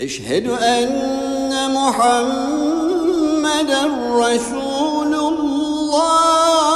أشهد أن محمد رسول الله.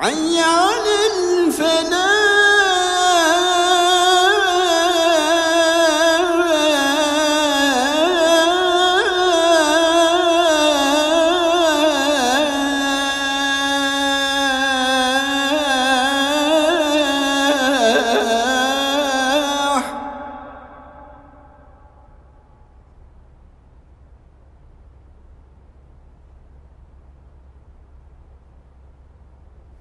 حي على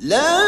لا